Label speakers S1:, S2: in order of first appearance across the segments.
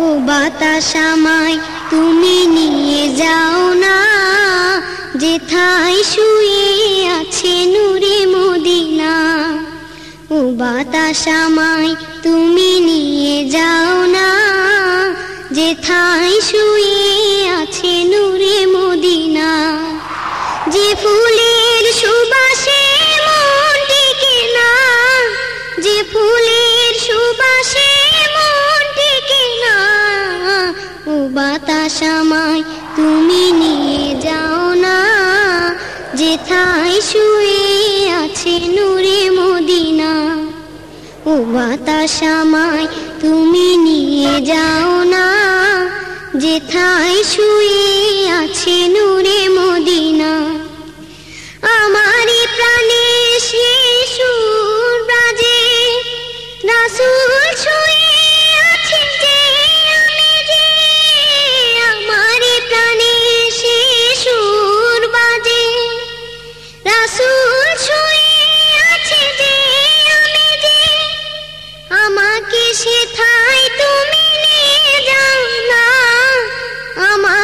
S1: বাতাস আমায় তুমি নিয়ে যাও না। যেথায় শুয়ে আছে নূরে মদিনা। ও বাতাসামায় তুমি নিয়ে যাও না। যেথায় শুয়ে বাতাস তুমি নিয়ে যাও না। যেথায় শুয়ে আছে নূরে মদিনা, ও বাতাস তুমি নিয়ে যাও না। যেথায় শুয়ে আছে নূরে মদিনা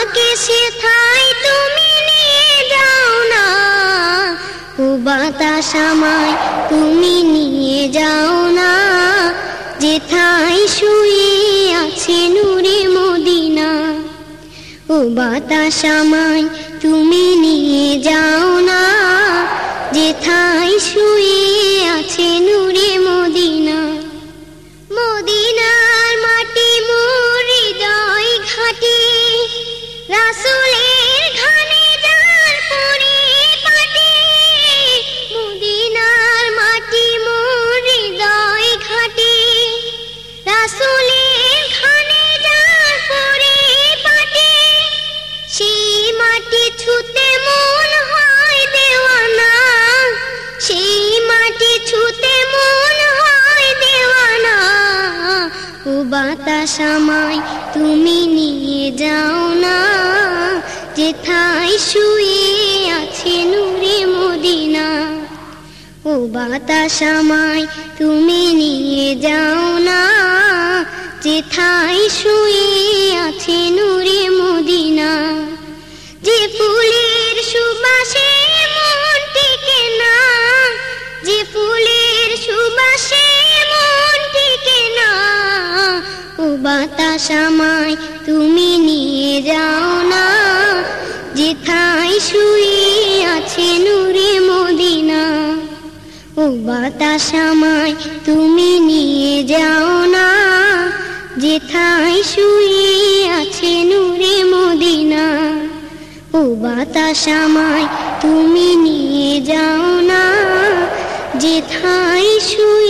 S1: আমাকে তুমি নিয়ে যাও না। ও বাতাস আমায় তুমি নিয়ে যাও না। শুয়ে আছে নূরে মদিনা, ও বাতাস আমায় তুমি নিয়ে যাও না। শুয়ে ছুতে মন হয় দেওয়ানা, সেই মাটি ছুতে মন হয় দেওয়ানা। ও বাতাস আমায় তুমি নিয়ে যাও না যেথায় শুয়ে আছে নূরে মদিনা। ও বাতাস আমায় তুমি নিয়ে যাও না যেথায় শুয়ে আছে নূরে মদিনা। যে ফুলের সুবাসে মন টিকে না, যে ফুলের সুবাসে মন টিকে না, ও বাতাস আমায় তুমি নিয়ে যাও না। যেথায় শুয়ে আছে নূরে মদিনা, ও বাতাস আমায় তুমি নিয়ে যাও না। যেথায় শুয়ে আছে নূরে আমায় তুমি নিয়ে যাও না। যেথায় শুয়ে